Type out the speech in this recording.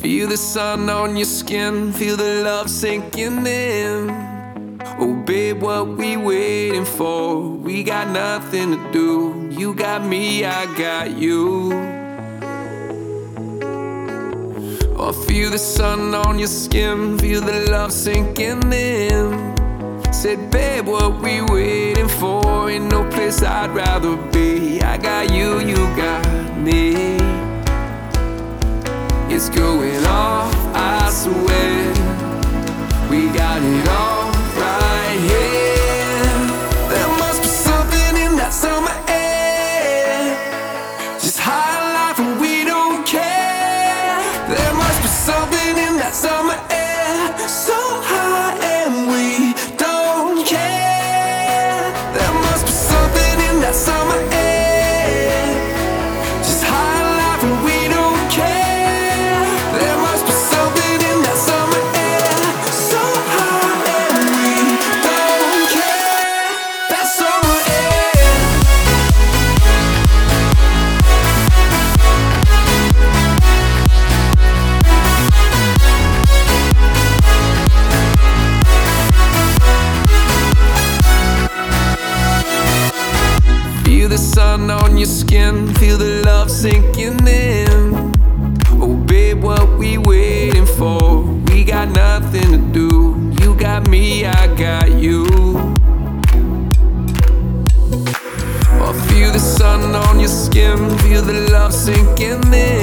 Feel the sun on your skin, feel the love sinking in. Oh, babe, what we waiting for? We got nothing to do. You got me, I got you. Oh, feel the sun on your skin, feel the love sinking in. Said, babe, what we waiting for? Ain't no place I'd rather be. I got It's going off, I swear. We got it all right here. There must be something in that summer air. Just high life and we don't care. There must be something in that summer air. So high Sun on your skin, feel the love sinking in. Oh, babe, what we waiting for? We got nothing to do. You got me, I got you. Oh, feel the sun on your skin, feel the love sinking in.